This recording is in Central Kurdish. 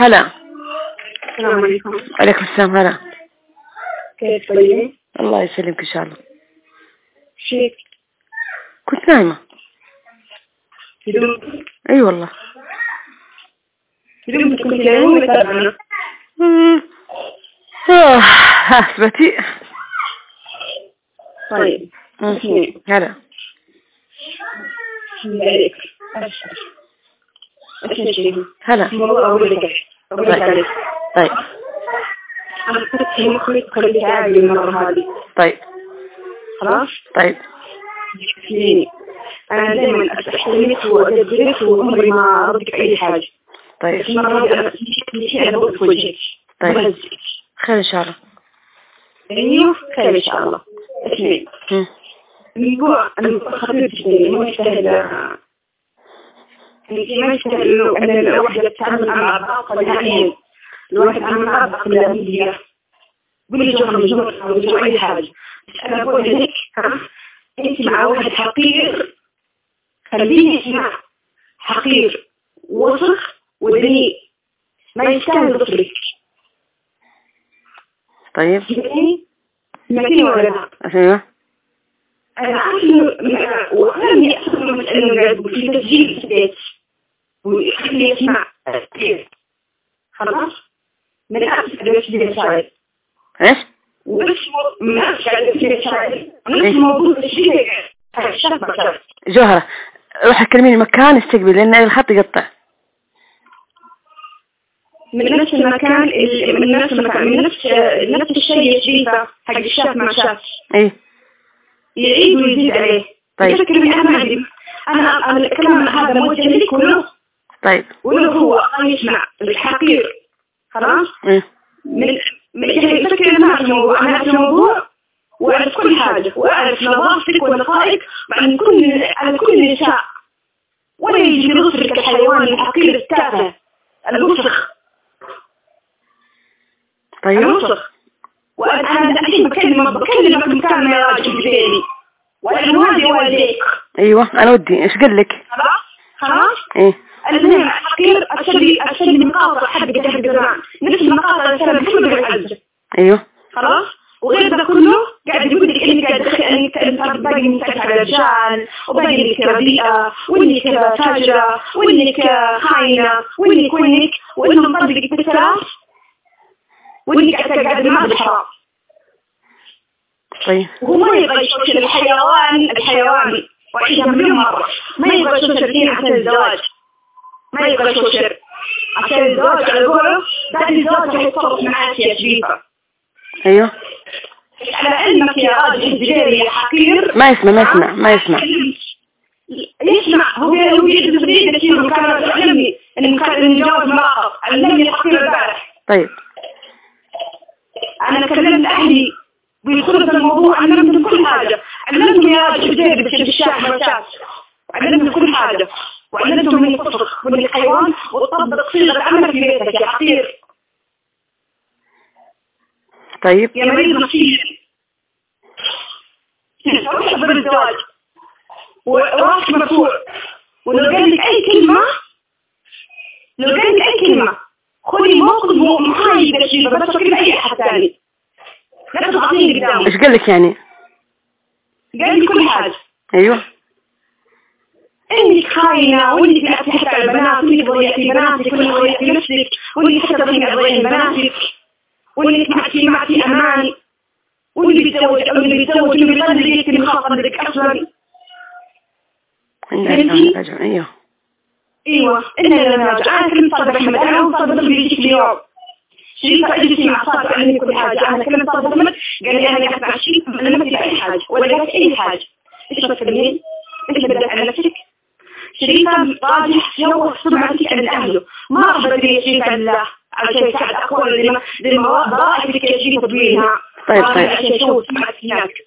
هلا السلام عليكم وعليكم السلام هلا كيف طيب الله يسلمك ان شاء الله شيك كنت نايمه اي أيوة والله كنت نايمه ولا تعبانه ها اثبتي طيب هلا بسم الله عليك هلا طيب طيب خلاص طيب انا دائما استحملت وادبرت وعمري ما ردت اي حاجه طيب طيب خير ان شاء الله ايوه خير ان شاء الله اسمعي الاسبوع انا خرجت مو سهله يشتغلوا أن الواحد يتعامل مع بعض الهين الواحد يتعامل مع بعض الهين واللي جوهم جوهم جوهم أي حاجة مش أنا بقول لك أنت مع واحد حقير خليه مع حقير وسخ وذني ما يستاهل طفلك طيب سمعتني ولا لا؟ ايوه انا عارفه وانا اللي احسن من انه قاعد في تسجيل البيت ويخلي يسمع كثير خلاص ما نعرفش علاش ديال الشعر ايش واش ما نعرفش علاش ديال الشعر مش موجود شي جوهرة روح كلميني مكان استقبل لأن الخط يقطع من نفس المكان من نفس المكان من نفس نفس الشيء يجيبه حق الشاف ما شافش اي يعيد ويزيد عليه طيب الكلام انا عندي انا الكلام هذا موجه لي كله طيب ولا هو يسمع الحقير خلاص من من بشكل ما الموضوع انا الموضوع واعرف كل حاجه واعرف نظافتك ونقائك عن كل على كل نساء ولا يجي يغفرك الحيوان الحقير التافه المسخ طيب المسخ وانا انا الحين بكلمك بكلمك بكلمه يا راجل زيني وانا والدي والديك ايوه انا ودي ايش قال لك؟ انا افكر اشتري اشتري مقاطع حق تحت زمان نفس المقاطع اللي كانت كله بالعجل ايوه خلاص وغير ذا كله قاعد يقول لك انك قاعد تدخل انك انت باقي مسكت على الرجال وباقي لك رديئه وانك فاجره وانك خاينه وانك وانك وانه مطبق بالثلاث وانك قاعد تقعد مع الحرام طيب وما يبغى يشوف الحيوان ولا شو شر عشان الزواج على قوله بعد الزواج حيتصرف معاك يا شريفة ايوه على علمك يا راجل الجيري يا حقير ما يسمع ما يسمع ما يسمع يسمع هو هو يجلس بعيد كثير وكان علمني ان كان نجاوب مرأة علمني الحقير البارح طيب انا كلمت اهلي بيخلص الموضوع علمتهم كل حاجة علمتهم يا راجل الجيري بشكل الشعب والشعب علمتهم كل حاجة وعلمته من الطفخ من الحيوان وطبق صيغه العمل في بيتك يا حقير طيب يا مريض نفسيا روح بالزواج وراسك مرفوع ولو قال لك اي كلمه لو قال لك اي كلمه خذي موقف محايد للشيء بس كلمه اي احد ثاني لا تضغطيني قدامه ايش قال لك يعني؟ قال لي كل حاجه ايوه اني خاينه واللي بنأتي حتى على البنات واللي بضيعتي بناتك واللي بضيعتي نفسك واللي حتى تضيع ضيعي بناتك واللي معكي معكي اماني واللي بيتزوج او اللي بيتزوج اللي بيطلع ليك اللي خاطر بدك اصلا ايوه ايوه انا لما انا كلمت صادق احمد انا وصادق بيجيك اليوم شريفة اجلسي مع صادق عندي كل حاجة انا كلمت صادق احمد قال لي انا قاعد مع شريف انا ما بدي اي حاجة ولا قاعد اي حاجة ايش بتكلمين؟ كلام صالح يوم سمعتك عند أهله ما بدي يجيك عن الله عشان يساعد أخواننا لما ضائفك يجيك تبوينها طيب طيب عشان شو سمعت هناك